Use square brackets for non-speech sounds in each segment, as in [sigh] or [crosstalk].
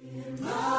In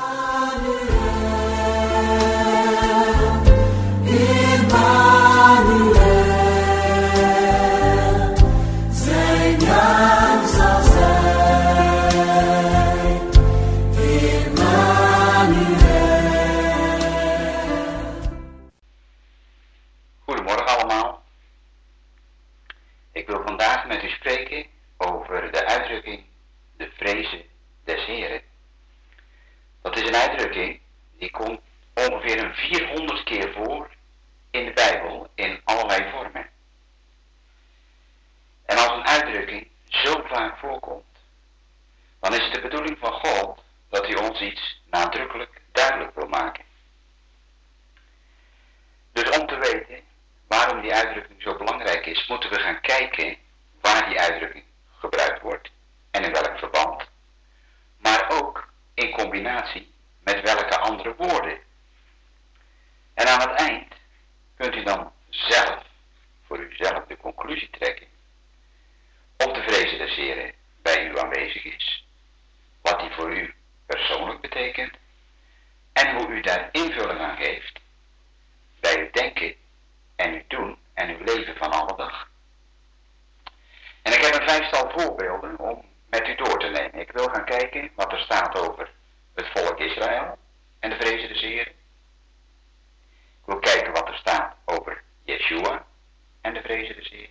En de vrezen des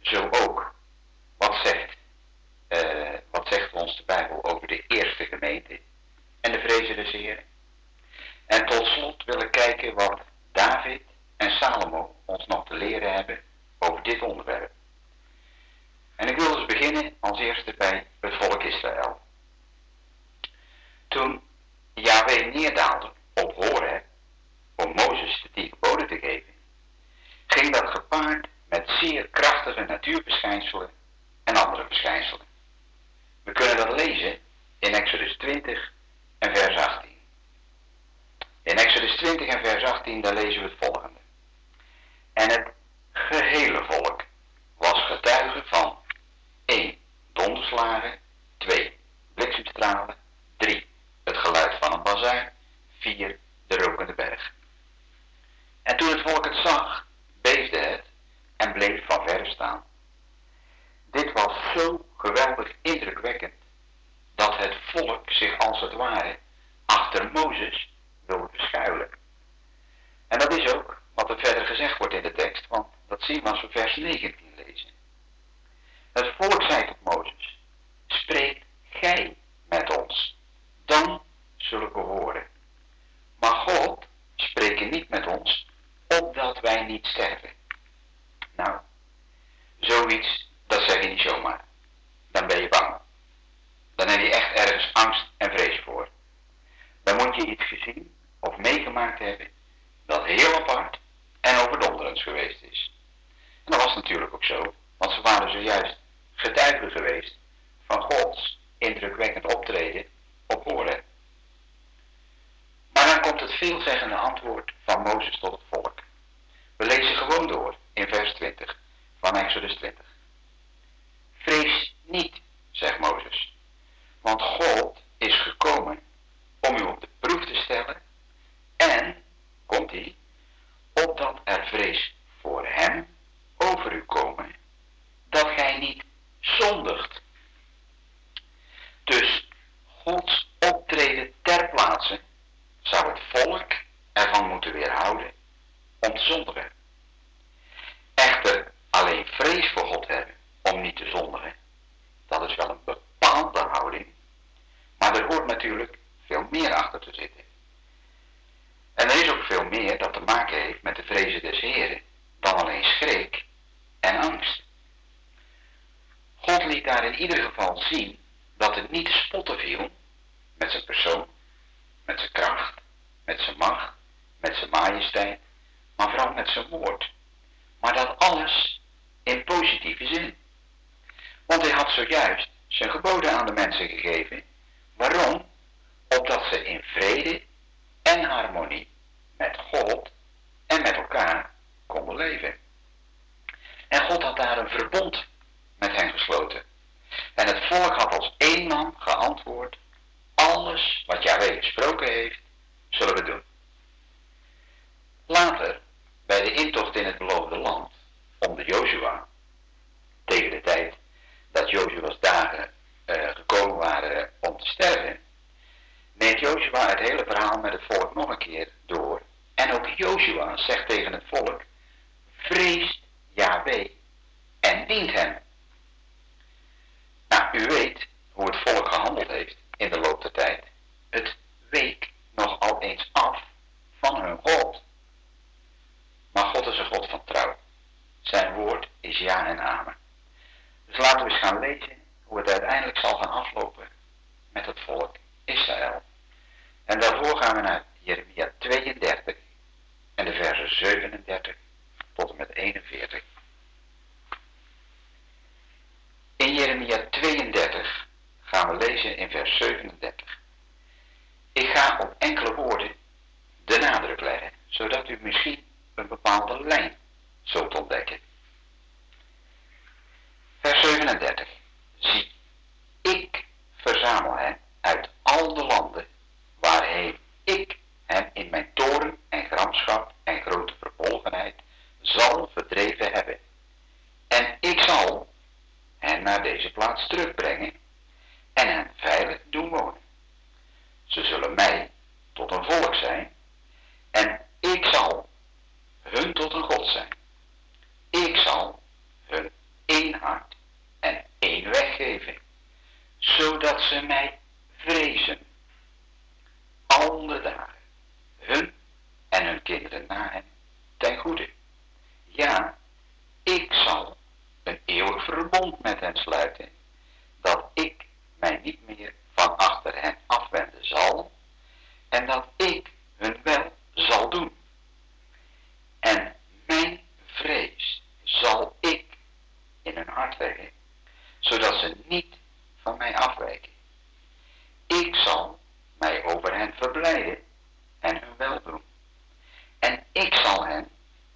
Zo ook, wat zegt, uh, wat zegt ons de Bijbel over de eerste gemeente en de vrezen des En tot slot wil ik kijken wat David en Salomo ons nog te leren hebben over dit onderwerp. En ik wil dus beginnen als eerste bij het volk Israël. Toen Yahweh neerdaalde op Horeb om Mozes de tien geboden te geven, ging dat gepaard met zeer krachtige natuurverschijnselen en andere verschijnselen. We kunnen dat lezen in Exodus 20 en vers 18. In Exodus 20 en vers 18 daar lezen we het volgende. En het gehele volk was getuige van 1. Donderslagen, 2. Bliksemstralen, 3. Het geluid van een bazaar, 4. De rokende berg. En toen het volk het zag, en bleef van verre staan. Dit was zo geweldig indrukwekkend dat het volk zich als het ware achter Mozes wilde beschuilen. En dat is ook wat er verder gezegd wordt in de tekst, want dat zien we als we vers 19 lezen. Het volk zei tot Mozes, spreek gij met ons, dan zullen we horen. Maar God spreekt niet met ons, opdat wij niet sterven. Nou, zoiets, dat zeg je niet zomaar. Dan ben je bang. Dan heb je echt ergens angst en vrees voor. Dan moet je iets gezien of meegemaakt hebben dat heel apart en overdonderend geweest is. En dat was natuurlijk ook zo, want ze waren zojuist getuigen geweest van Gods indrukwekkend optreden op horen. Maar dan komt het veelzeggende antwoord van Mozes tot het volk. We lezen gewoon door in vers 20 van Exodus 20. Vrees niet, zegt Mozes, want God is gekomen om u op de proef te stellen en, komt hij, opdat er vrees voor hem over u komen, dat gij niet zondigt. Dus Gods optreden ter plaatse zou het volk ervan moeten weerhouden om te zondigen echter alleen vrees voor God hebben om niet te zondigen. Dat is wel een bepaalde houding. Maar er hoort natuurlijk veel meer achter te zitten. En er is ook veel meer dat te maken heeft met de vrezen des Heren dan alleen schrik en angst. God liet daar in ieder geval zien dat het niet spotten viel met zijn persoon, met zijn kracht, met zijn macht, met zijn majesteit, maar vooral met zijn woord. Maar dat alles in positieve zin. Want hij had zojuist zijn geboden aan de mensen gegeven. Waarom? Opdat ze in vrede naar deze plaats terugbrengen en hen veilig doen wonen. Ze zullen mij tot een volk zijn en ik zal hun tot een God zijn. Ik zal hun één hart en één weg geven, zodat ze mij vrezen alle dagen, hun en hun kinderen na hen, ten goede. Ja, ik zal een eeuwig verbond met hen sluiten, dat ik mij niet meer van achter hen afwenden zal, en dat ik hun wel zal doen. En mijn vrees zal ik in hun hart leggen, zodat ze niet van mij afwijken. Ik zal mij over hen verblijden en hun wel doen. En ik zal hen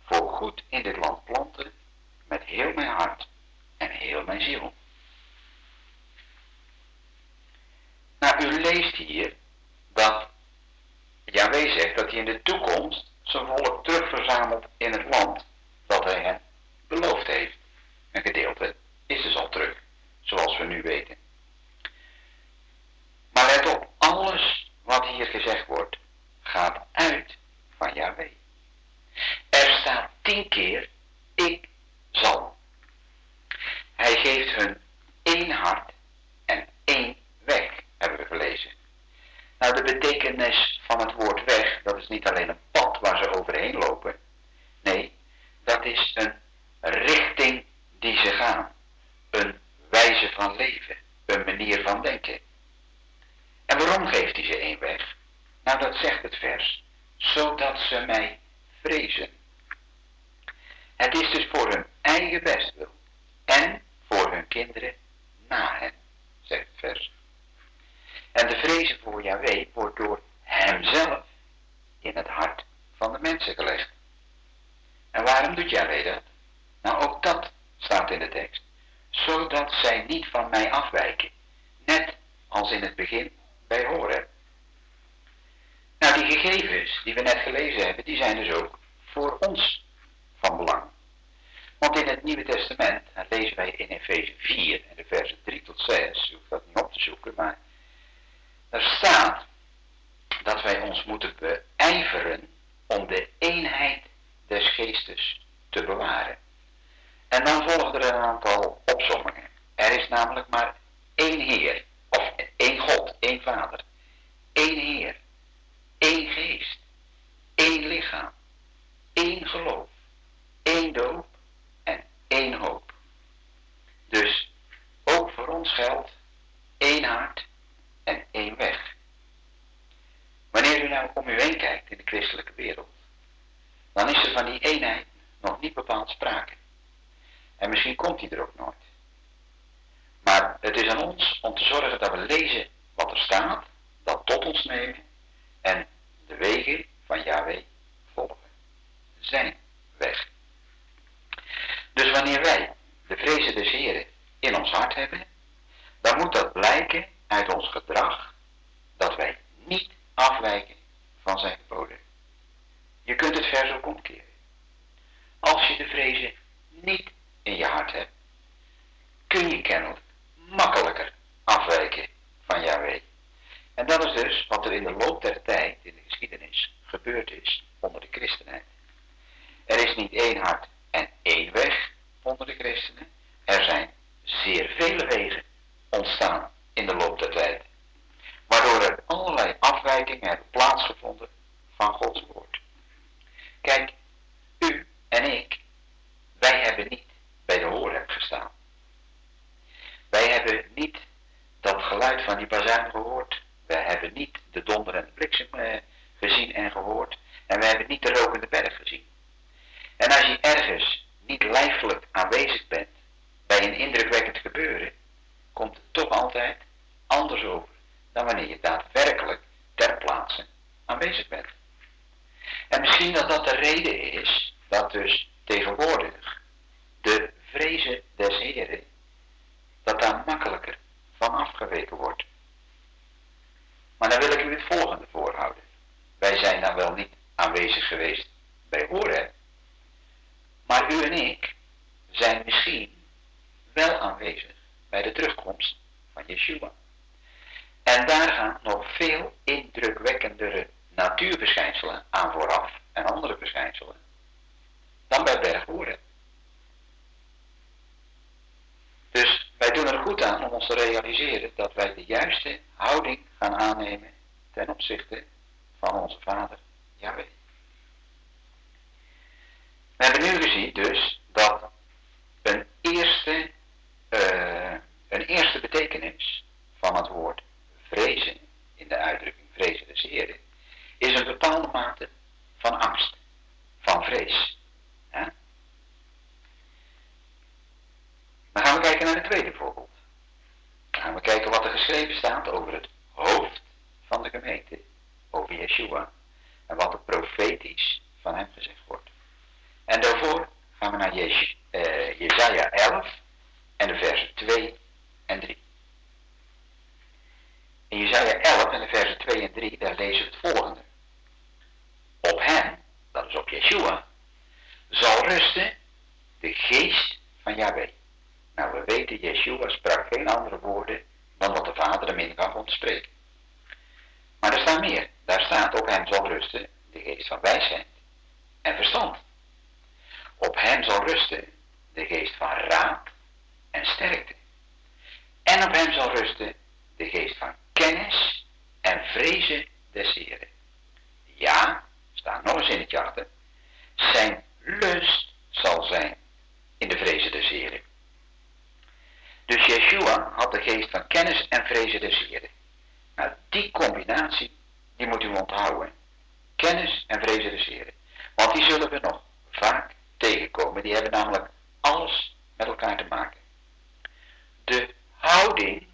voor goed in dit land planten met heel mijn hart en heel mijn ziel. Nou, u leest hier dat Yahweh zegt dat hij in de toekomst zijn volk terugverzamelt in het land dat hij hen beloofd heeft. Een gedeelte is dus al terug, zoals we nu weten. Maar let op, alles wat hier gezegd wordt, gaat uit van Yahweh. Er staat tien keer, ik zal. Hij geeft hun één hart en één weg, hebben we gelezen. Nou, de betekenis van het woord weg, dat is niet alleen een pad waar ze overheen lopen. Nee, dat is een richting die ze gaan. Een wijze van leven, een manier van denken. En waarom geeft hij ze één weg? Nou, dat zegt het vers. Zodat ze mij vrezen. Het is dus voor hun eigen bestwil en voor hun kinderen na hen, zegt het vers. En de vrezen voor Yahweh wordt door hemzelf in het hart van de mensen gelegd. En waarom doet Yahweh dat? Nou, ook dat staat in de tekst. Zodat zij niet van mij afwijken. Net als in het begin bij horen. Nou, die gegevens die we net gelezen hebben, die zijn dus ook voor ons van belang. Want in het Nieuwe Testament, en lezen wij in Efeze 4 en de versen 3 tot 6, u hoeft dat niet op te zoeken, maar er staat dat wij ons moeten beijveren om de eenheid des geestes te bewaren. En dan volgen er een aantal opzommingen. Er is namelijk maar één Heer, of één God, één Vader, één Heer, één geest, één lichaam, één geloof, één doop en één hoop. Dus ook voor ons geldt één hart en één weg. Wanneer u nou om u heen kijkt in de christelijke wereld, dan is er van die eenheid nog niet bepaald sprake. En misschien komt die er ook nooit. Maar het is aan ons om te zorgen dat we lezen wat er staat, dat tot ons nemen en de wegen van Yahweh volgen. Zijn weg. Dus wanneer wij de vrezen des Heren in ons hart hebben, dan moet dat blijken uit ons gedrag dat wij niet afwijken van zijn geboden. Je kunt het vers ook omkeren. Als je de vrezen niet in je hart hebt, kun je kennelijk makkelijker afwijken van Yahweh. En dat is dus wat er in de loop der tijd in de geschiedenis gebeurd is onder de Christenen. Er is niet één hart en één weg onder de christenen. Er zijn zeer vele wegen ontstaan in de loop der tijd. Waardoor er allerlei afwijkingen hebben plaatsgevonden van Gods woord. Kijk, u en ik, wij hebben niet bij de hoorheb gestaan. Wij hebben niet dat geluid van die bazuin gehoord. Wij hebben niet de donder en de bliksem eh, gezien en gehoord. En wij hebben niet de rokende berg gezien. En als je ergens niet lijfelijk aanwezig bent bij een indrukwekkend gebeuren, komt het toch altijd anders over dan wanneer je daadwerkelijk ter plaatse aanwezig bent. En misschien dat dat de reden is dat dus tegenwoordig de vrezen des Heren, dat daar makkelijker van afgeweken wordt. Maar dan wil ik u het volgende voorhouden. Wij zijn dan wel niet aanwezig geweest bij Horeb, maar u en ik zijn misschien wel aanwezig bij de terugkomst van Yeshua. En daar gaan nog veel indrukwekkendere natuurverschijnselen aan vooraf en andere verschijnselen dan bij Berghoeren. Dus wij doen er goed aan om ons te realiseren dat wij de juiste houding gaan aannemen ten opzichte van onze Vader, Yahweh. We hebben nu gezien dus dat een eerste, uh, een eerste betekenis van het woord vrezen, in de uitdrukking vrezen des Heren, is een bepaalde mate van angst, van vrees. Ja? Dan gaan we kijken naar het tweede voorbeeld. Dan gaan we kijken wat er geschreven staat over het hoofd van de gemeente, over Yeshua, en wat er profetisch van hem gezegd wordt. En daarvoor gaan we naar Jes uh, Jezaja 11 en de versen 2 en 3. In Jezaja 11 en de versen 2 en 3, daar lezen we het volgende. Op hem, dat is op Yeshua, zal rusten de geest van Yahweh. Nou, we weten, Yeshua sprak geen andere woorden dan wat de Vader hem in kan ontspreken. Daar staat op hem zal rusten de geest van wijsheid en verstand. Op hem zal rusten de geest van raad en sterkte. En op hem zal rusten de geest van kennis en vrezen des Heren. Ja, staat nog eens in het achter, zijn lust zal zijn in de vrezen des Heren. Dus Yeshua had de geest van kennis en vrezen des Heren. Nou, die combinatie, die moet u onthouden. Kennis en Heren. Want die zullen we nog vaak tegenkomen. Die hebben namelijk alles met elkaar te maken. De houding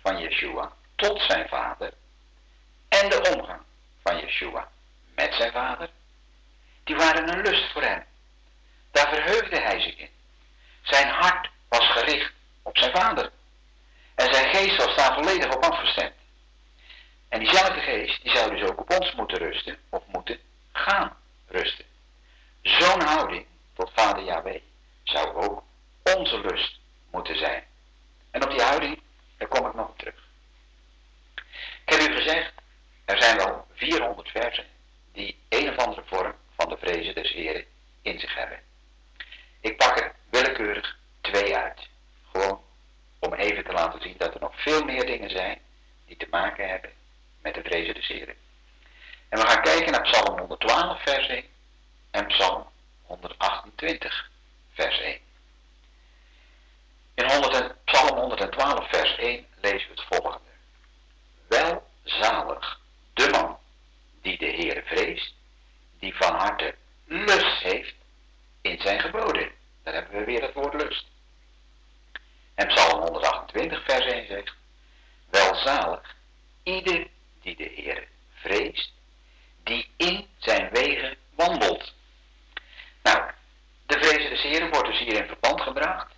van Yeshua tot zijn vader en de omgang van Yeshua met zijn vader, die waren een lust voor hem. Daar verheugde hij zich in. Zijn hart was gericht op zijn vader. En zijn geest was daar volledig op afgestemd. En diezelfde geest, die zou dus ook op ons moeten rusten, of moeten gaan rusten. Zo'n houding tot vader Yahweh zou ook onze lust moeten zijn. En op die houding, daar kom ik nog op terug. Ik heb u gezegd, er zijn wel 400 versen die een of andere vorm van de vrezen des Heren in zich hebben. Ik pak er willekeurig twee uit. Gewoon om even te laten zien dat er nog veel meer dingen zijn die te maken hebben met de Heren. En we gaan kijken naar Psalm 112 vers 1 en Psalm 128 vers 1. In 100, Psalm 112 vers 1 lezen we het volgende. Welzalig de man die de Heere vreest, die van harte lust heeft in zijn geboden. Dan hebben we weer het woord lust. En Psalm 128 vers 1 zegt, welzalig ieder die de Heere vreest, die in zijn wegen wandelt. Nou, de vrezen des Heren wordt dus hier in verband gebracht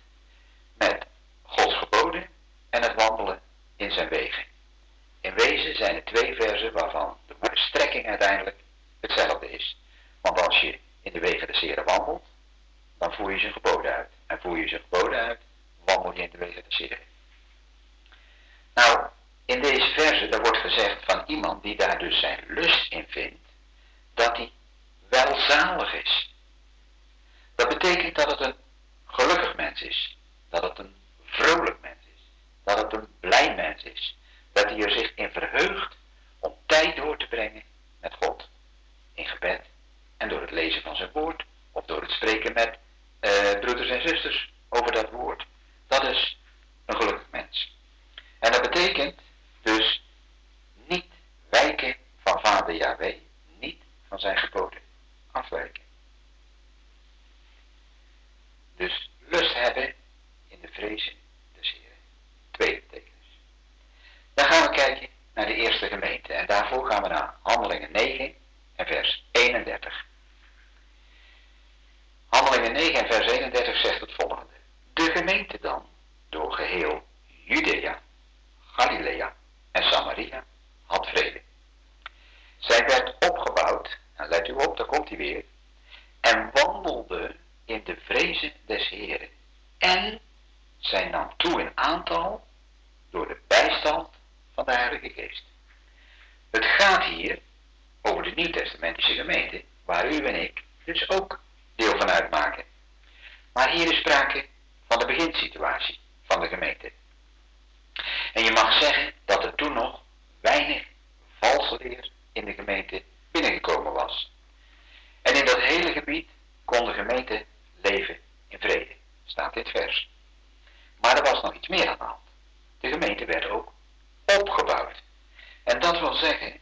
met Gods geboden en het wandelen in zijn wegen. In wezen zijn het twee versen waarvan de strekking uiteindelijk hetzelfde is. Want als je in de wegen des Heren wandelt, dan voer je zijn geboden uit. En voer je zijn geboden uit, wandel je in de wegen des Heren. Nou, in deze verse daar wordt gezegd van iemand die daar dus zijn lust in vindt, dat hij welzalig is. Dat betekent dat het een gelukkig mens is, dat het een vrolijk mens is, dat het een blij mens is, dat hij er zich in verheugt om tijd door te brengen met God, in gebed en door het lezen van zijn woord of door het spreken met eh, broeders en zusters over dat woord. Dat is een gelukkig mens. En dat betekent dus niet wijken van vader Yahweh, niet van zijn geboden afwijken. Dus lust hebben in de vrezen des Heren. Tweede betekenis. Dan gaan we kijken naar de eerste gemeente. En daarvoor gaan we naar Handelingen 9 en vers 31. Handelingen 9 en vers 31 zegt het volgende. De gemeente dan, door geheel Judea, Galilea en Samaria, had vrede. Zij werd opgebouwd, en let u op, daar komt hij weer, en wandelde in de vrezen des Heren. En zij nam toe in aantal door de bijstand van de Heilige Geest. Het gaat hier over de Nieuw-Testamentische gemeente, waar u en ik dus ook deel van uitmaken. Maar hier is sprake van de beginsituatie van de gemeente. En je mag zeggen dat er toen nog weinig valse leer in de gemeente binnengekomen was. En in dat hele gebied kon de gemeente leven in vrede, staat dit vers. Maar er was nog iets meer aan de hand. De gemeente werd ook opgebouwd. En dat wil zeggen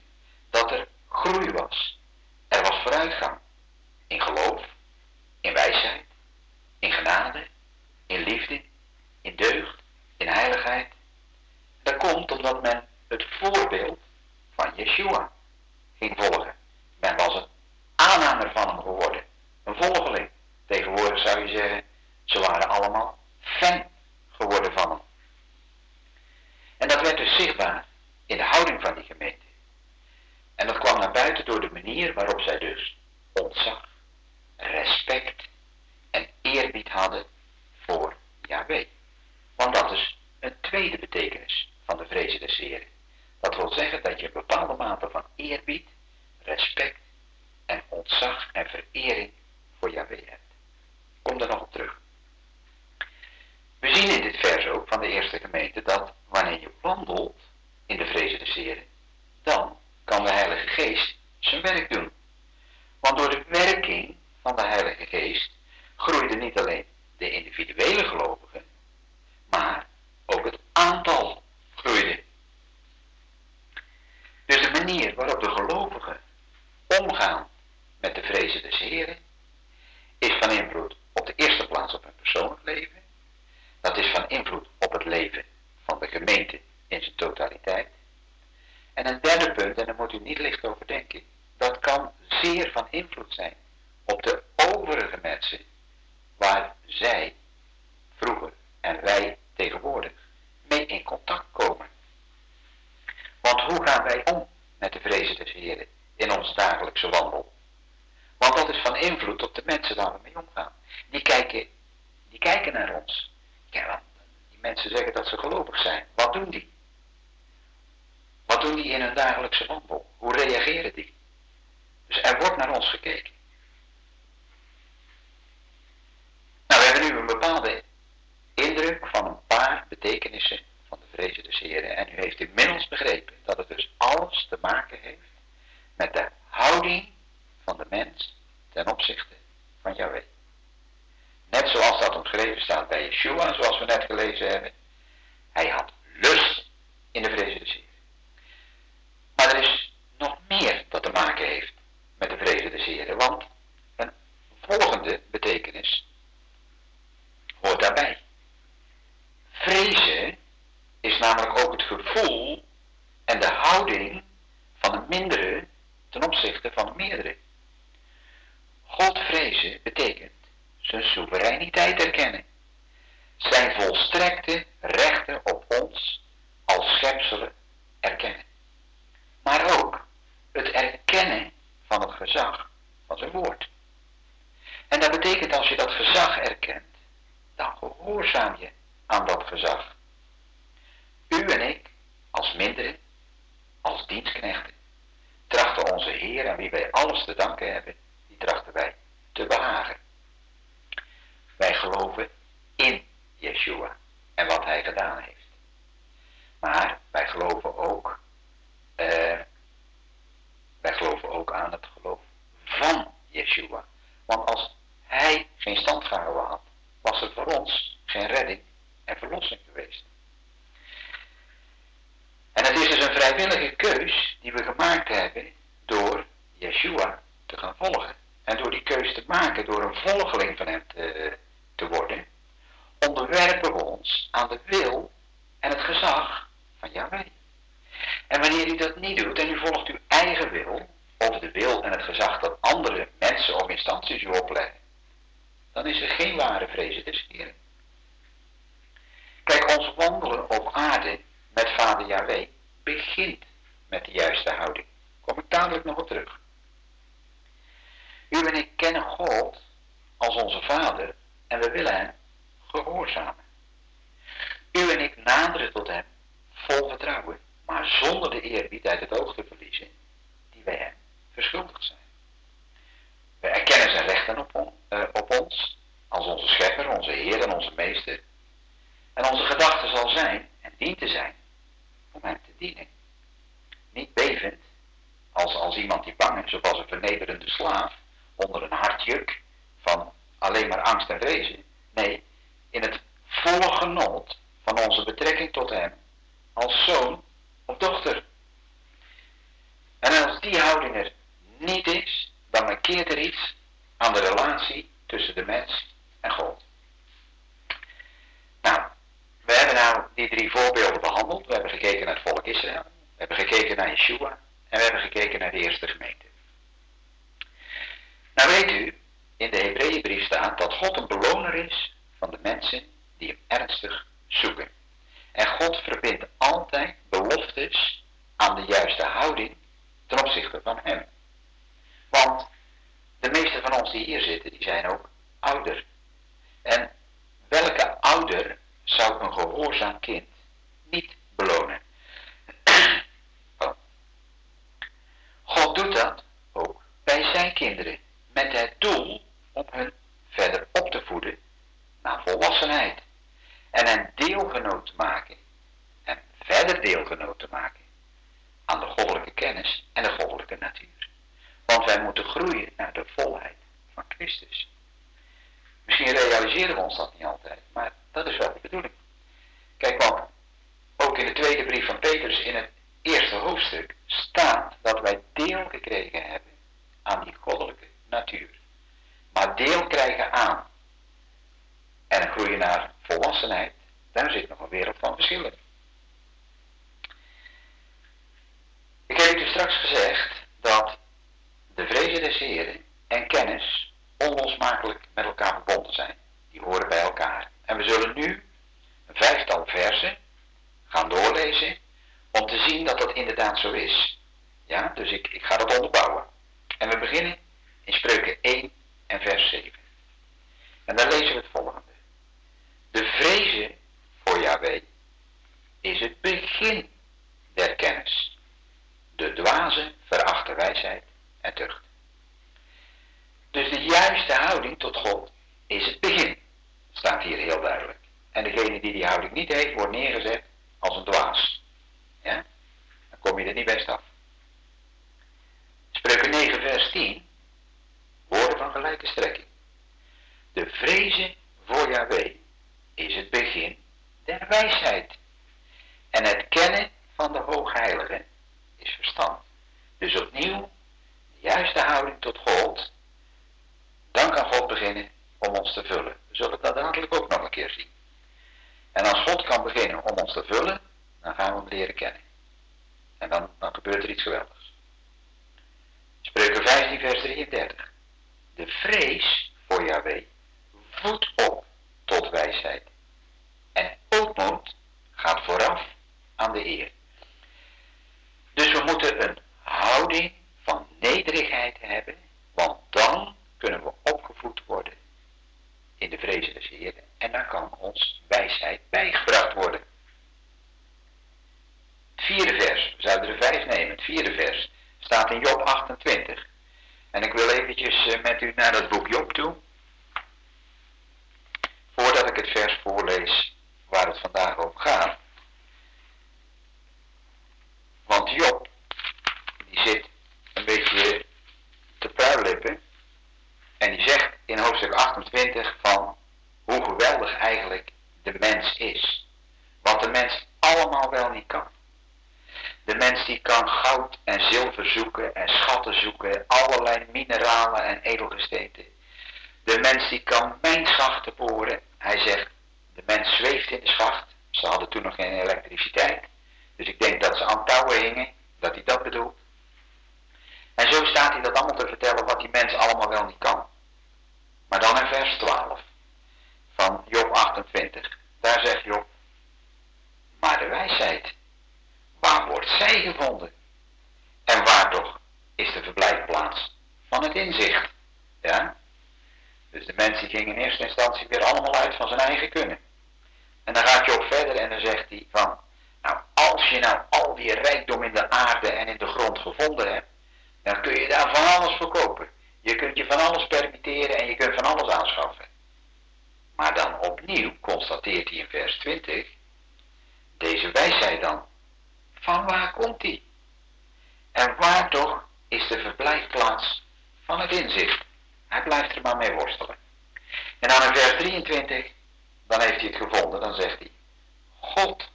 dat er groei was. Er was vooruitgang. In geloof, in wijsheid, in genade, in liefde, in deugd, in heiligheid. Dat komt omdat men het voorbeeld van Yeshua ging volgen. Men was een aanhanger van hem geworden, een volgeling. Tegenwoordig zou je zeggen, ze waren allemaal fan geworden van hem. En dat werd dus zichtbaar in de houding van die gemeente. En dat kwam naar buiten door de waarop zij dus ontzag, respect en eerbied hadden voor Yahweh. Want dat is een tweede betekenis van de vrezen des Heren. Dat wil zeggen dat je een bepaalde mate van eerbied, respect en ontzag en verering voor Yahweh hebt. Kom daar nog op terug. We zien in dit vers ook van de eerste gemeente dat wanneer je wandelt in de vrezen des Heren, dan kan de Heilige Geest zijn werk doen. Want door de werking van de Heilige Geest groeide niet alleen de individuele gelovigen, maar ook het aantal groeide. Dus de manier waarop de gelovigen omgaan met de vrezen des Heren is van invloed op de eerste plaats op hun persoonlijk leven. Dat is van invloed op het leven van de gemeente in zijn totaliteit. En een derde punt, en daar moet u niet licht over denken, dat kan zeer van invloed zijn op de overige mensen waar zij vroeger en wij tegenwoordig mee in contact komen. Want hoe gaan wij om met de vrezen des Heren in ons dagelijkse wandel? Want dat is van invloed op de mensen waar we mee omgaan. Die kijken, die kijken naar ons. Die mensen zeggen dat ze gelovig zijn. Wat doen die? Wat doen die in hun dagelijkse wandel? Hoe reageren die? Dus er wordt naar ons gekeken. Nou, we hebben nu een bepaalde indruk van een paar betekenissen van de vrezen des Heren. En u heeft inmiddels begrepen dat het dus alles te maken heeft met de houding van de mens ten opzichte van Yahweh. Net zoals dat omschreven staat bij Yeshua, zoals we net gelezen hebben. Hij had lust in de vrezen des Heren. Maar er is nog meer dat te maken heeft met de vrezen des Heren. Want een volgende betekenis hoort daarbij. Vrezen is namelijk ook het gevoel en de houding van een mindere ten opzichte van een meerdere. God vrezen betekent zijn soevereiniteit erkennen. Zijn volstrekte rechten op ons als schepselen erkennen. Maar ook het erkennen van het gezag van zijn woord. En dat betekent als je dat gezag erkent, dan gehoorzaam je aan dat gezag. U en ik, als minderen, als dienstknechten, trachten onze Heer aan wie wij alles te danken hebben, die trachten wij te behagen. Wij geloven in Yeshua en wat hij gedaan heeft. Maar wij geloven ook uh, Want als hij geen stand gehouden had, was er voor ons geen redding en verlossing geweest. En het is dus een vrijwillige keus die we gemaakt hebben door Yeshua te gaan volgen. En door die keus te maken, door een volgeling van hem te, te worden, onderwerpen we ons aan de wil en het gezag van Yahweh. En wanneer u dat niet doet en u volgt uw eigen wil, of de wil en het gezag dat andere mensen of instanties u opleggen, dan is er geen ware vrezen des. Kijk, ons wandelen op aarde met Vader Yahweh begint met de juiste houding. Kom ik dadelijk nog op terug. U en ik kennen God als onze Vader en we willen Hem gehoorzamen. U en ik naderen tot Hem vol vertrouwen, maar zonder de eerbied uit het oog te verliezen die wij Hem verschuldigd zijn. We erkennen zijn rechten op, uh, op ons als onze schepper, onze Heer en onze Meester. En onze gedachte zal zijn en dient te zijn om Hem te dienen. Niet bevend, als, als iemand die bang is, of als een vernederende slaaf, onder een hartjuk van alleen maar angst en vrezen. Nee, in het volle genot van onze betrekking tot Hem, als zoon of dochter. En als die houding er niet is, dan markeert er iets aan de relatie tussen de mens en God. We hebben nou die drie voorbeelden behandeld. We hebben gekeken naar het volk Israël. We hebben gekeken naar Yeshua. En we hebben gekeken naar de eerste gemeente. Nou weet u, in de Hebreeënbrief staat dat God een beloner is van de mensen die hem ernstig zoeken. En God verbindt altijd beloftes aan de juiste houding ten opzichte van hem. Want de meeste van ons die hier zitten, die zijn ook ouder. En welke ouder zou een gehoorzaam kind niet belonen? [clears throat] Oh. God doet dat ook bij zijn kinderen met het doel om hen verder op te voeden naar volwassenheid. En hen deelgenoot te maken en verder deelgenoot te maken aan de goddelijke kennis en de goddelijke natuur. Want wij moeten groeien naar de volheid van Christus. Misschien realiseren we ons dat niet altijd, maar dat is wel de bedoeling. Kijk, want ook in de tweede brief van Petrus in het eerste hoofdstuk staat dat wij deel gekregen hebben aan die goddelijke natuur. Maar deel krijgen aan en groeien naar volwassenheid, daar zit nog een wereld van verschillen. Ik heb u straks gezegd dat de vrezen des Heren en kennis onlosmakelijk met elkaar verbonden zijn. Die horen bij elkaar. En we zullen nu een vijftal versen gaan doorlezen om te zien dat dat inderdaad zo is. Ja, dus ik, ik ga dat onderbouwen. En we beginnen in Spreuken 1 en vers 7. En dan lezen we het volgende. De vrezen voor Yahweh is het begin der kennis. De dwaze verachten wijsheid en tucht. Dus de juiste houding tot God is het begin. Staat hier heel duidelijk. En degene die die houding niet heeft, wordt neergezet als een dwaas. Ja? Dan kom je er niet best af. Spreuken 9 vers 10 woorden van gelijke strekking. De vrezen voor Yahweh is het begin der wijsheid. En het kennen van de Hoogheilige is verstand. Dus opnieuw, de juiste houding tot God. Dan kan God beginnen om ons te vullen. We zullen dat dadelijk ook nog een keer zien. En als God kan beginnen om ons te vullen, dan gaan we hem leren kennen. En dan, dan gebeurt er iets geweldigs. Spreuken 15 vers 33 de vrees voor Yahweh voedt op tot wijsheid. En ootmoed gaat vooraf aan de eer. Dus we moeten een houding van nederigheid hebben, want dan kunnen we opgevoed worden in de vrezen des Heeren. En daar kan ons wijsheid bijgebracht worden. Het vierde vers, we zouden er vijf nemen, het vierde vers, staat in Job 28. En ik wil eventjes eh, met u naar dat boek Job toe. Voordat ik het vers voorlees waar het vandaag op gaat. Want Job, die zit een beetje te puilippen. En die zegt in hoofdstuk 28 allerlei mineralen en edelgesteenten. De mens die kan mijn schachten boren. Hij zegt, de mens zweeft in de schacht. Ze hadden toen nog geen elektriciteit. Dus ik denk dat ze aan touwen hingen, dat hij dat bedoelt. En zo staat hij dat allemaal te vertellen wat die mens allemaal wel niet kan. Maar dan in vers 12 van Job 28. Daar zegt Job, maar de wijsheid, waar wordt zij gevonden? En waar toch is de verblijfplaats van het inzicht? Ja? Dus de mensen gingen in eerste instantie weer allemaal uit van zijn eigen kunnen. En dan gaat Job verder en dan zegt hij van, nou als je nou al die rijkdom in de aarde en in de grond gevonden hebt, dan kun je daar van alles verkopen. Je kunt je van alles permitteren en je kunt van alles aanschaffen. Maar dan opnieuw constateert hij in vers 20, deze wijsheid dan, van waar komt die? En waar toch is de verblijfplaats van het inzicht? Hij blijft er maar mee worstelen. En dan in vers 23, dan heeft hij het gevonden, dan zegt hij, God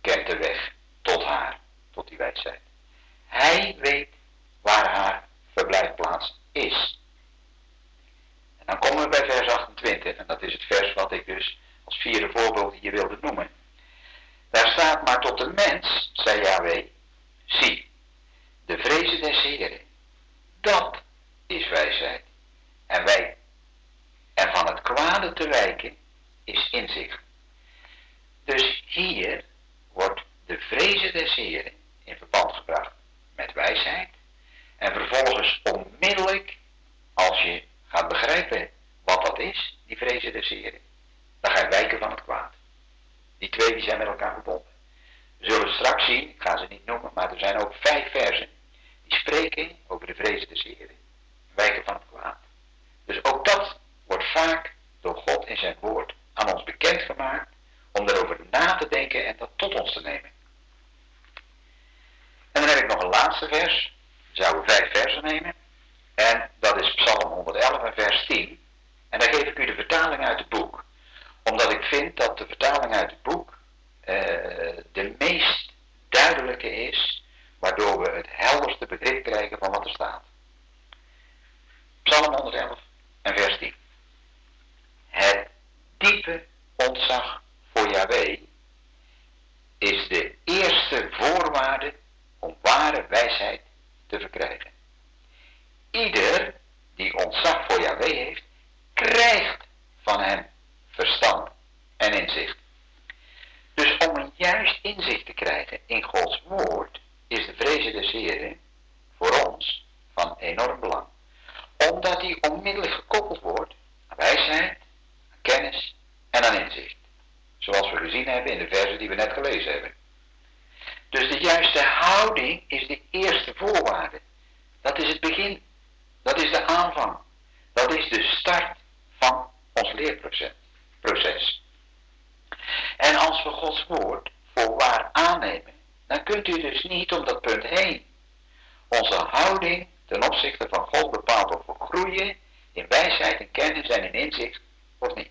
kent de weg tot haar, tot die wijsheid. Hij weet waar haar verblijfplaats is. En dan komen we bij vers 28, en dat is het vers wat ik dus als vierde voorbeeld hier wilde noemen. Daar staat maar tot de mens, zei Yahweh, zie, de vrezen des Heren, dat is wijsheid. En wij, en van het kwade te wijken, is inzicht. Dus hier wordt de vrezen des Heren in verband gebracht met wijsheid. En vervolgens onmiddellijk, als je gaat begrijpen wat dat is, die vrezen des Heren, dan ga je wijken van het kwaad. Die twee die zijn met elkaar verbonden. We zullen straks zien, ik ga ze niet noemen, maar er zijn ook vijf versen die spreken over de vrezen des Heren. Wijken van het kwaad. Dus ook dat wordt vaak door God in zijn woord aan ons bekendgemaakt om erover na te denken en dat tot ons te nemen. En dan heb ik nog een laatste vers. We zouden vijf versen nemen. En dat is Psalm 111 en vers 10. En daar geef ik u de vertaling uit het boek. Omdat ik vind dat de vertaling uit het boek uh, de meest duidelijke is, waardoor we het helderste begrip krijgen van wat er staat. Psalm 111 en vers 10. Het diepe ontzag voor Yahweh is de eerste voorwaarde om ware wijsheid te verkrijgen. Ieder die ontzag voor Yahweh heeft, krijgt van hem verstand en inzicht. Dus om een juist inzicht te krijgen in Gods woord, is de vrezen des Heren voor ons van enorm belang. Omdat die onmiddellijk gekoppeld wordt aan wijsheid, aan kennis en aan inzicht. Zoals we gezien hebben in de versen die we net gelezen hebben. Dus de juiste houding is de eerste voorwaarde. Dat is het begin. Dat is de aanvang. Dat is de start van ons leerproces. En als we Gods woord voor waar aannemen, dan kunt u dus niet om dat punt heen. Onze houding ten opzichte van God bepaalt of we groeien in wijsheid en kennis en in inzicht of niet.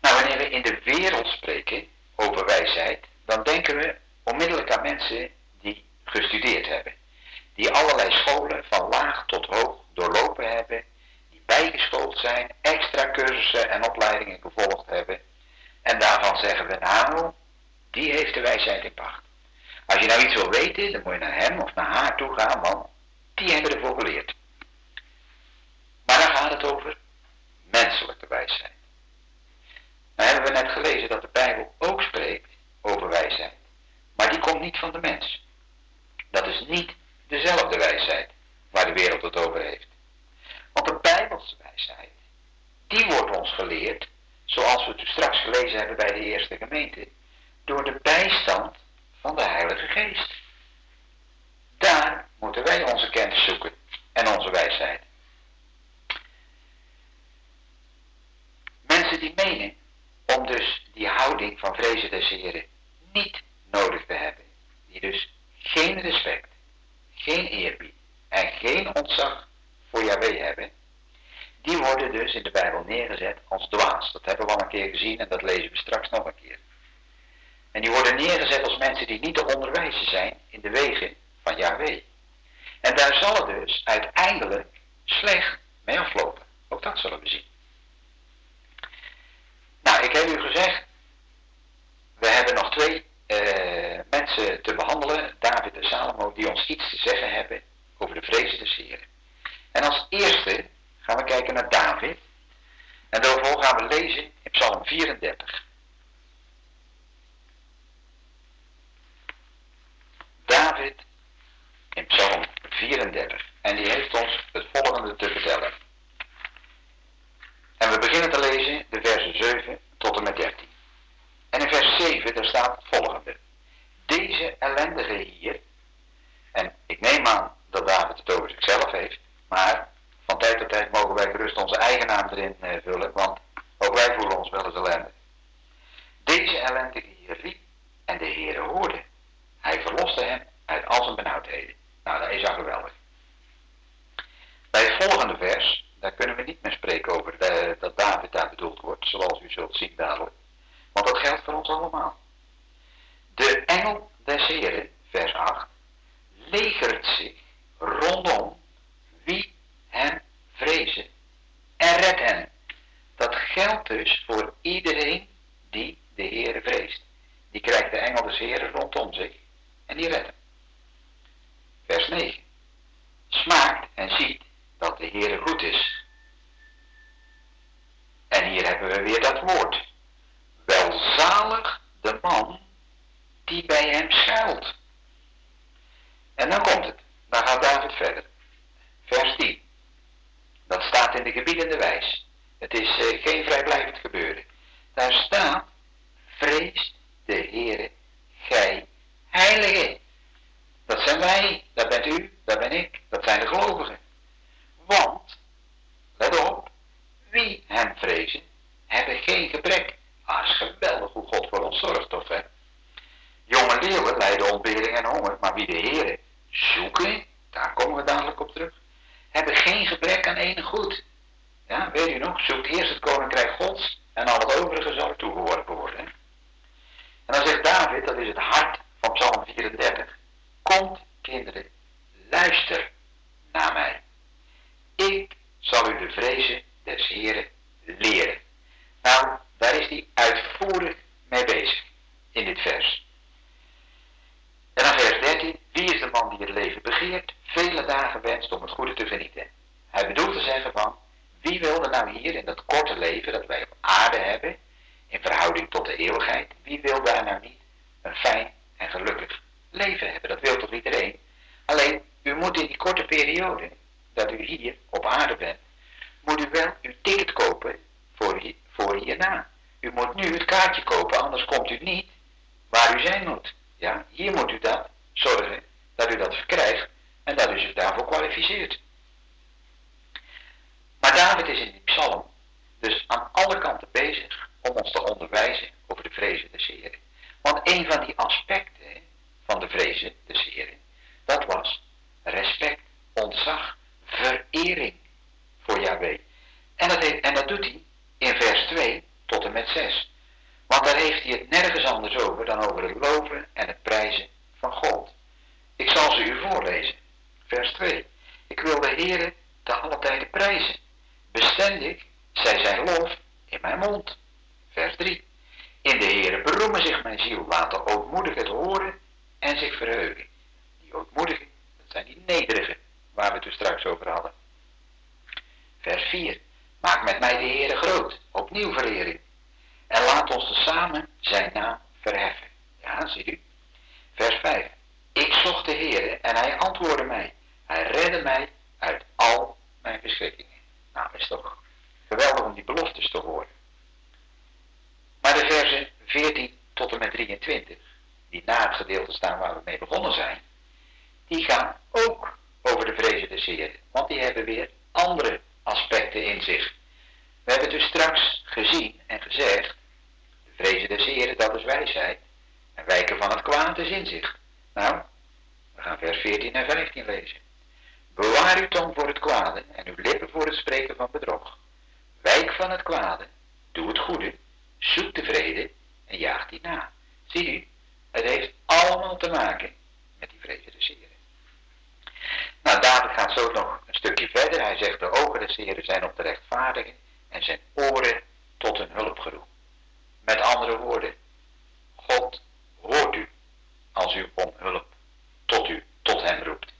Nou, wanneer we in de wereld spreken over wijsheid, dan denken we onmiddellijk aan mensen die gestudeerd hebben. Die allerlei scholen van laag tot hoog doorlopen hebben, die bijgeschoold zijn, extra cursussen en opleidingen gevolgd hebben. En daarvan zeggen we, nou, die heeft de wijsheid in pacht. Als je nou iets wil weten, dan moet je naar hem of naar haar toe gaan, want die hebben ervoor geleerd. Maar dan gaat het over menselijke wijsheid. Nou hebben we net gelezen dat de Bijbel ook spreekt over wijsheid. Maar die komt niet van de mens. Dat is niet dezelfde wijsheid waar de wereld het over heeft. Want de Bijbelse wijsheid, die wordt ons geleerd, zoals we het straks gelezen hebben bij de eerste gemeente, door de bijstand van de Heilige Geest. Daar moeten wij onze kennis zoeken en onze wijsheid. Mensen die menen om dus die houding van vrezen des Heren niet nodig te hebben. Die dus geen respect, geen eerbied en geen ontzag voor Yahweh hebben. Die worden dus in de Bijbel neergezet als dwaas. Dat hebben we al een keer gezien en dat lezen we straks nog een keer. En die worden neergezet als mensen die niet te onderwijzen zijn in de wegen van Yahweh. En daar zal het dus uiteindelijk slecht mee aflopen. Ook dat zullen we zien. Nou, ik heb u gezegd, we hebben nog twee uh, mensen te behandelen, David en Salomo, die ons iets te zeggen hebben over de vrezen des Heren. En als eerste gaan we kijken naar David. En daarvoor gaan we lezen in Psalm 34. In Psalm 34. En die heeft ons het volgende te vertellen. En we beginnen te lezen de versen 7 tot en met 13. En in vers 7 daar staat het volgende. Deze ellendige hier, en ik neem aan dat David het over zichzelf heeft, maar van tijd tot tijd mogen wij gerust onze eigen naam erin eh, vullen, want ook wij voelen ons wel eens ellende. Deze ellendige hier riep en de Heere hoorde. Hij verloste hem uit al zijn benauwdheden. Nou, dat is al geweldig. Bij het volgende vers, daar kunnen we niet meer spreken over de, dat David daar bedoeld wordt, zoals u zult zien dadelijk. Want dat geldt voor ons allemaal. De engel des Heren, vers 8, legert zich rondom wie hem vrezen en redt hen. Dat geldt dus voor iedereen die de Heere vreest. Die krijgt de engel des Heren rondom zich en die redt hem. Vers 9. Smaakt en ziet dat de Heere goed is. En hier hebben we weer dat woord. Welzalig de man die bij hem schuilt. En dan komt het. Dan gaat David verder. Vers 10. Dat staat in de gebiedende wijs. Het is uh, geen vrijblijvend gebeuren. Daar staat, vreest de Heere, gij heilige. Dat zijn wij, dat bent u, dat ben ik, dat zijn de gelovigen. Want, let op, wie hem vrezen, hebben geen gebrek. Ah, is geweldig hoe God voor ons zorgt, toch hè? Jonge leeuwen lijden ontbering en honger, maar wie de Heeren zoeken, daar komen we dadelijk op terug, hebben geen gebrek aan enig goed. Ja, weet u nog, zoekt eerst het koninkrijk gods en al het overige zal toegeworpen worden. En dan zegt David, dat is het hart van Psalm 34, komt kinderen, luister naar mij. Ik zal u de vrezen des Heren leren. Nou, daar is hij uitvoerig mee bezig in dit vers. En dan vers 13. Wie is de man die het leven begeert, vele dagen wenst om het goede te genieten? Hij bedoelt te zeggen van, wie wilde nou hier in dat korte leven dat wij op aarde hebben, in verhouding tot de eeuwigheid, wie wil daar nou niet een fijn en gelukkig leven hebben? Dat wil toch iedereen? Alleen, u moet in die korte periode dat u hier op aarde bent, moet u wel uw ticket kopen voor, voor hierna. U moet nu het kaartje kopen, anders komt u niet waar u zijn moet. Ja, hier moet u dat zorgen dat u dat verkrijgt en dat u zich daarvoor kwalificeert. Maar David is in die psalm dus aan alle kanten bezig om ons te onderwijzen over de vrezen des Heren. Want een van die aspecten van de vrezen des Heren, dat was respect, ontzag, verering voor Yahweh. En dat, en dat doet hij in vers 2 tot en met 6. Want daar heeft hij het nergens anders over dan over het loven en het prijzen van God. Ik zal ze u voorlezen. Vers 2. Ik wil de Heere te alle tijden prijzen. Bestendig zij zijn lof in mijn mond. Vers 3. In de Heere beroemen zich mijn ziel, laat de ootmoedigen het horen en zich verheugen. Die ootmoedigen, dat zijn die nederigen, waar we het dus straks over hadden. Vers 4. Maak met mij de Heere groot, opnieuw verering. En laat ons samen zijn naam verheffen. Ja, ziet u. Vers 5. Ik zocht de Heere en hij antwoordde mij. Hij redde mij uit al mijn verschrikkingen. Nou, is toch geweldig om die beloftes te horen. Maar de versen 14 tot en met 23, die na het gedeelte staan waar we mee begonnen zijn, die gaan ook over de vrezen des Heeren. Want die hebben weer andere aspecten in zich. We hebben dus straks gezien en gezegd, de vrezen des Heren, dat is wijsheid. En wijken van het kwaad is inzicht. Nou, we gaan vers 14 en 15 lezen. Bewaar uw tong voor het kwade en uw lippen voor het spreken van bedrog. Wijk van het kwade, doe het goede, zoek de vrede en jaag die na. Zie u, het heeft allemaal te maken met die vrede des Heren. Nou, David gaat zo nog een stukje verder. Hij zegt, de ogen des Heren zijn op de rechtvaardigen en zijn oren tot hun hulp geroepen. Met andere woorden, God hoort u als u om hulp tot u, tot hem roept.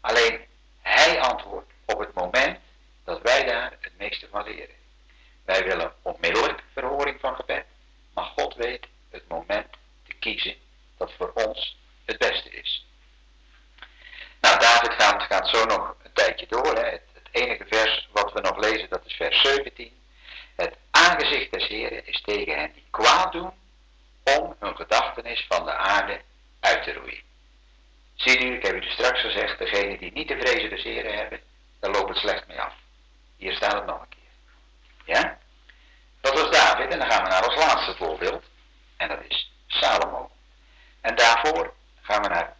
Alleen hij antwoordt op het moment dat wij daar het meeste van leren. Wij willen onmiddellijk verhoring van gebed, maar God weet het moment kiezen dat voor ons het beste is. Nou, David gaat, gaat zo nog een tijdje door. Hè. Het, enige vers wat we nog lezen, dat is vers 17. Het aangezicht des Heren is tegen hen die kwaad doen om hun gedachtenis van de aarde uit te roeien. Zie u, ik heb u dus straks gezegd, degenen die niet de vrezen des Heren hebben, daar loopt het slecht mee af. Hier staat het nog een keer. Ja? Dat was David en dan gaan we naar ons laatste voorbeeld. En dat is daarvoor gaan we naar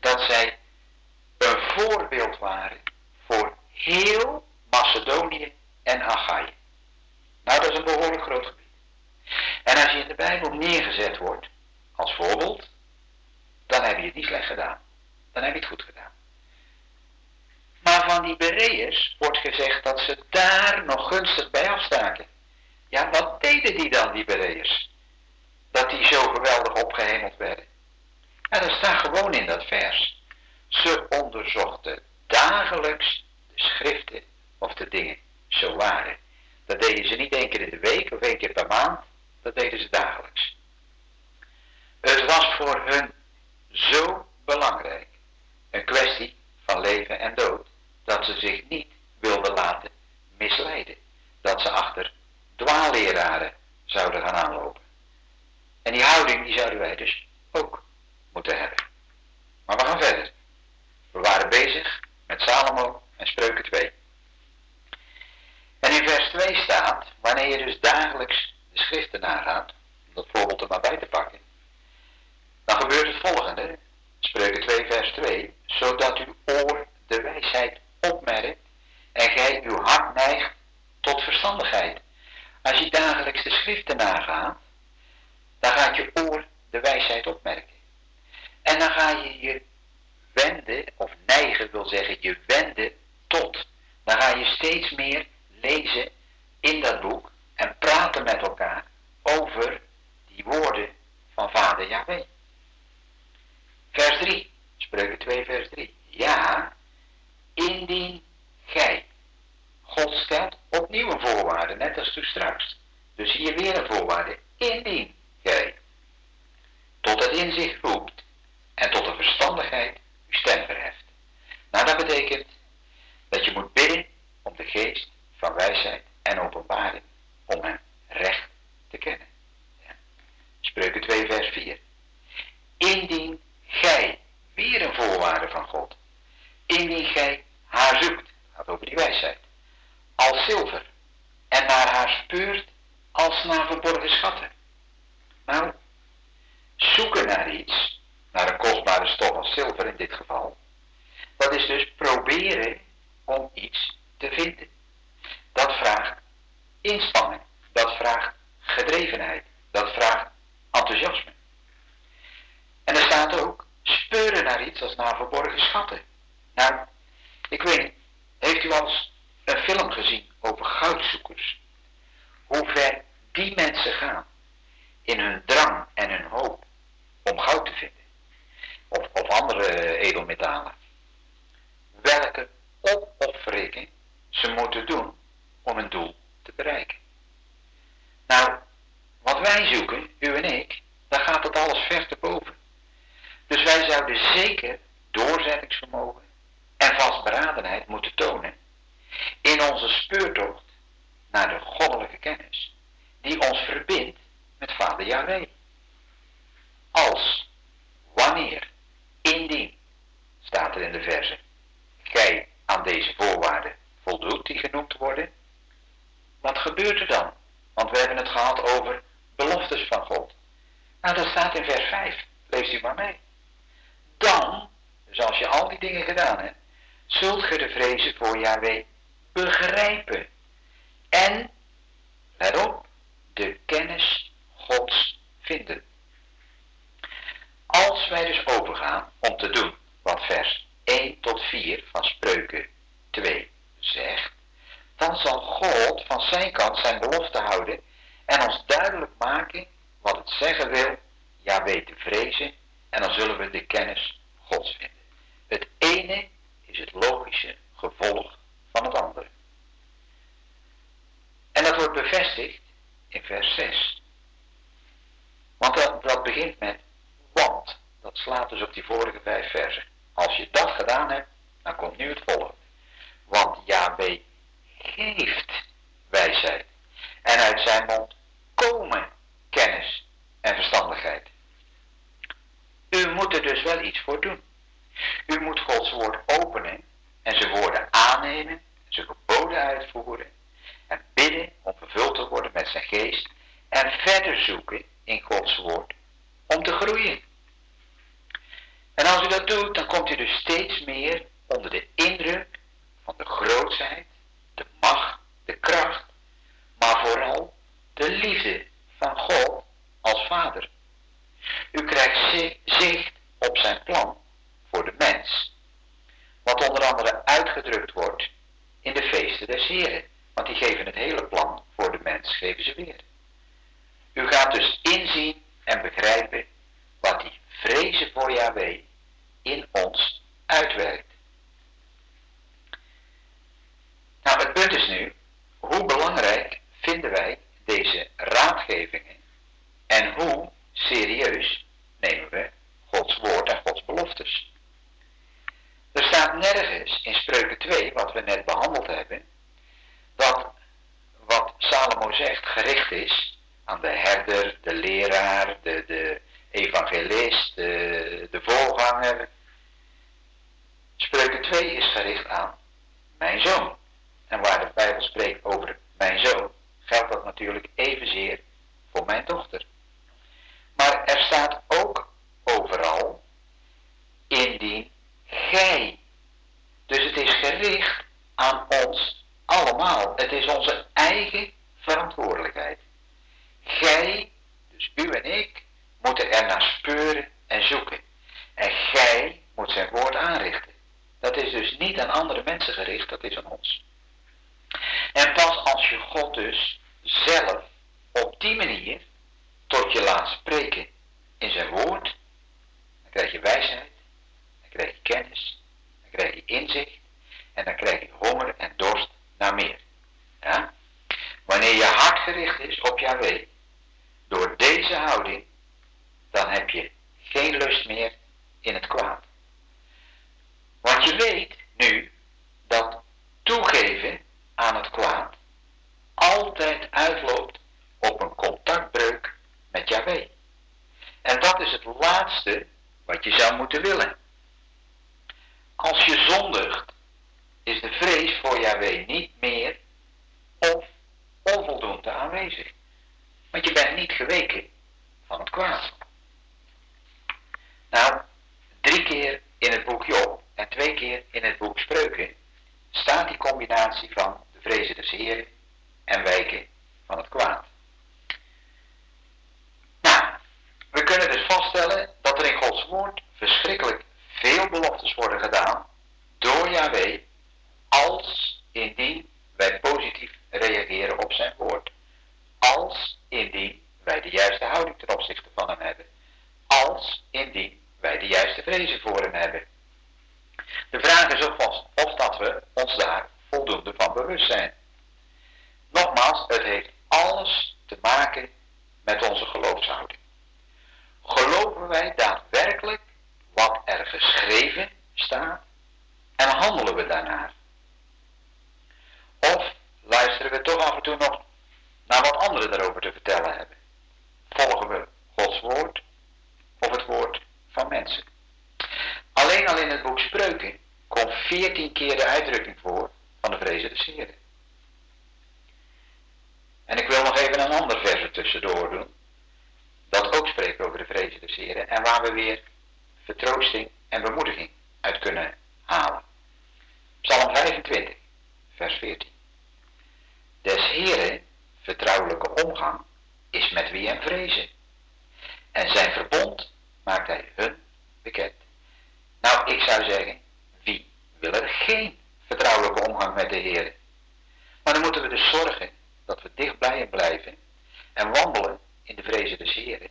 dat zij een voorbeeld waren voor heel Macedonië en Achaïe. steeds meer lezen wij zoeken, u en ik, daar gaat het alles ver te boven. Dus wij zouden zeker doorzettingsvermogen en vastberadenheid moeten tonen in onze speurtocht naar de goddelijke kennis, die ons verbindt met Vader Yahweh. Als, wanneer, indien, staat er in de verse, gij aan deze voorwaarden voldoet die genoemd worden, wat gebeurt er dan? Want we hebben het gehad over beloftes van God. Nou, dat staat in vers 5. Lees u maar mee. Dan, dus als je al die dingen gedaan hebt, zult ge de vrezen voor Yahweh begrijpen. En, let op, de kennis Gods vinden. Als wij dus overgaan om te doen wat vers 1 tot 4 van Spreuken 2 zegt, dan zal God van zijn kant zijn belofte houden en ons duidelijk maken wat het zeggen wil, ja weet te vrezen, en dan zullen we de kennis Gods vinden. Het ene is het logische gevolg van het andere. En dat wordt bevestigd in vers 6. Want dat, dat begint met want. Dat slaat dus op die vorige vijf versen. Als je dat gedaan hebt, dan komt nu het volgende. Want Yahweh geeft wijsheid. En uit zijn mond komen kennis en verstandigheid. U moet er dus wel iets voor doen. U moet Gods woord openen en zijn woorden aannemen, zijn geboden uitvoeren en bidden om vervuld te worden met zijn geest en verder zoeken in Gods woord om te groeien. En als u dat doet, dan komt u dus steeds meer onder de indruk van de grootheid, de macht, de kracht, maar vooral de liefde van God als Vader. U krijgt zicht op zijn plan voor de mens, wat onder andere uitgedrukt wordt in de feesten des Heren, want die geven het hele plan voor de mens, geven ze weer. U gaat dus inzien en begrijpen wat die vrezen voor Yahweh in ons uitwerkt. Nou, het punt is nu, hoe belangrijk vinden wij deze raadgevingen en hoe serieus nemen we Gods woord en Gods beloftes? Er staat nergens in Spreuken 2, wat we net behandeld hebben, dat wat Salomo zegt gericht is aan de herder, de leraar, de, de evangelist, de, de voorganger. Spreuken 2 is gericht aan mijn zoon. En waar de Bijbel spreekt over mijn zoon, geldt dat natuurlijk evenzeer voor mijn dochter. Maar er staat ook gij. Dus het is gericht aan ons allemaal. Het is onze eigen verantwoordelijkheid. Gij, dus u en ik, moeten er naar speuren en zoeken. En gij moet zijn woord aanrichten. Dat is dus niet aan andere mensen gericht, dat is aan ons. En pas als je God dus zelf op die manier tot je laat spreken in zijn woord, dan krijg je wijsheid, dan krijg je kennis, dan krijg je inzicht en dan krijg je honger en dorst naar meer. Ja? Wanneer je hart gericht is op Yahweh, door deze houding, dan heb je geen lust meer in het kwaad. Want je weet nu dat toegeven aan het kwaad altijd uitloopt op een contactbreuk met Yahweh. En dat is het laatste wat je zou moeten willen. Als je zondigt, is de vrees voor Yahweh niet meer of onvoldoende aanwezig. Want je bent niet geweken van het kwaad. Nou, drie keer twee keer in het boek Spreuken staat die combinatie van de vrezen des Heren en wijken van het kwaad. Nou, we kunnen dus vaststellen dat er in Gods woord verschrikkelijk veel beloftes worden gedaan door Yahweh als indien wij positief reageren op zijn woord. Als indien wij de juiste houding ten opzichte van hem hebben. Indien wij de juiste vrezen voor hem hebben. De vraag is ook vast of dat we ons daar voldoende van bewust zijn. Nogmaals, het heeft alles te maken met onze geloofshouding. Geloven wij daadwerkelijk wat er geschreven staat en handelen we daarnaar? Of luisteren we toch af en toe nog naar wat anderen daarover te vertellen hebben? Volgen we Gods woord of het woord van mensen? Alleen al in het boek Spreuken komt veertien keer de uitdrukking voor van de vrezen des Heren. En ik wil nog even een ander vers er tussendoor doen. Dat ook spreekt over de vrezen des Heren. En waar we weer vertroosting en bemoediging uit kunnen halen. Psalm 25, vers 14. Des Heren vertrouwelijke omgang is met wie hem vrezen. En zijn verbond maakt hij hun bekend. Nou, ik zou zeggen, wie wil er geen vertrouwelijke omgang met de Heer? Maar dan moeten we dus zorgen dat we dicht bij hem blijven en wandelen in de vrezen des Heren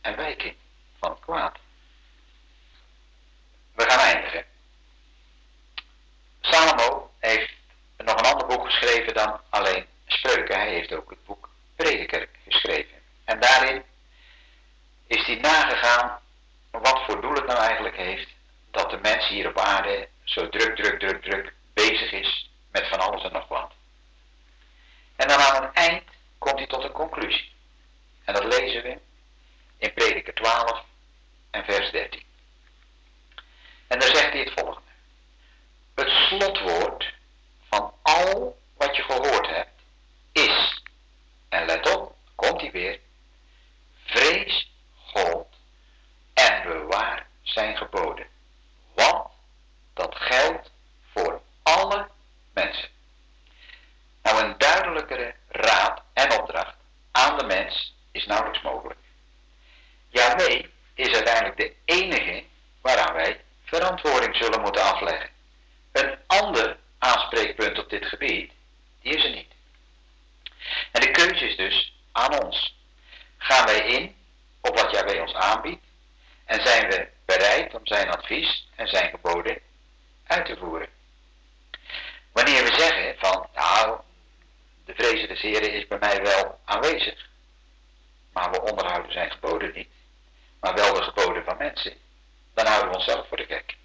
en wijken van het kwaad. We gaan eindigen. Salomo heeft nog een ander boek geschreven dan alleen spreuken. Hij heeft ook het boek Prediker geschreven. En daarin is hij nagegaan wat voor doel het nou eigenlijk heeft dat de mens hier op aarde zo druk, druk, druk, druk bezig is met van alles en nog wat. En dan aan het eind komt hij tot een conclusie. En dat lezen we in Prediker 12 en vers 13. En dan zegt hij het volgende. Het slotwoord van al wat je gehoord hebt is, en let op, komt hij weer, vrees God en bewaar zijn geboden. Want dat geldt voor alle mensen. Nou, een duidelijkere raad en opdracht aan de mens is nauwelijks mogelijk. Yahweh is uiteindelijk de enige waaraan wij verantwoording zullen moeten afleggen. Een ander aanspreekpunt op dit gebied, die is er niet. En de keuze is dus aan ons. Gaan wij in op wat Yahweh ons aanbiedt en zijn we bereid om zijn advies en zijn geboden uit te voeren. Wanneer we zeggen van, nou, de vrezen des Heren is bij mij wel aanwezig, maar we onderhouden zijn geboden niet, maar wel de geboden van mensen, dan houden we onszelf voor de gek.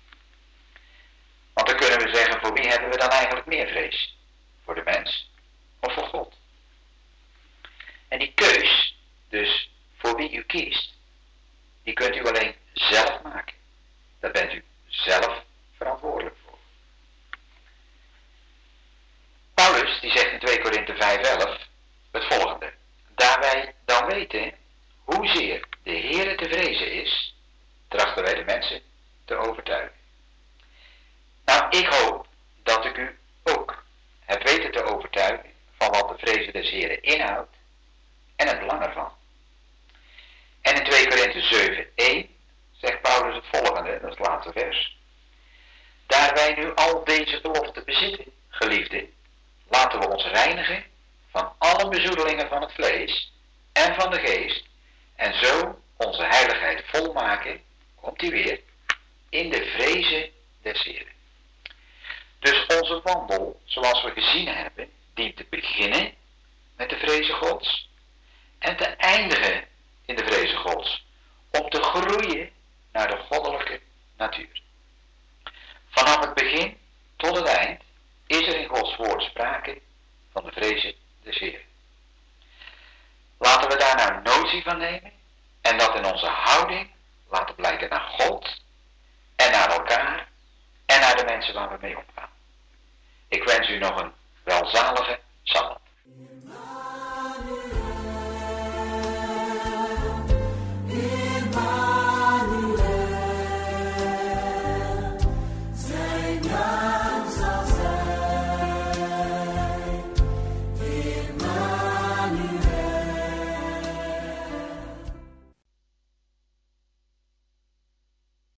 Want dan kunnen we zeggen, voor wie hebben we dan eigenlijk meer vrees? Voor de mens of voor God? En die keus, dus voor wie u kiest, die kunt u alleen zelf maken. Daar bent u zelf verantwoordelijk voor. Paulus, die zegt in 2 Korinthe 5:11 het volgende. Daar wij dan weten hoezeer de Heere te vrezen is, trachten wij de mensen te overtuigen. Nou, ik hoop dat ik u ook heb weten te overtuigen van wat de vrezen des Heren inhoudt en het belang ervan. En in 2 Korinthe 7, 1 zegt Paulus het volgende, dat het laatste vers. Daar wij nu al deze beloften bezitten, geliefden, laten we ons reinigen van alle bezoedelingen van het vlees en van de geest en zo onze heiligheid volmaken, komt hij weer, in de vrezen des Heren. Dus onze wandel, zoals we gezien hebben, dient te beginnen met de vrezen Gods en te eindigen in de vrezen Gods. Om te groeien naar de goddelijke natuur. Vanaf het begin tot het eind is er in Gods woord sprake van de vrezen des Heeren. Laten we daar nou notie van nemen en dat in onze houding laten blijken naar God en naar elkaar en naar de mensen waar we mee omgaan. Ik wens u nog een welzalige Sabbat.